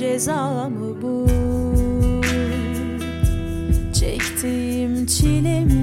ceza mı bu? Çektiğim çile mi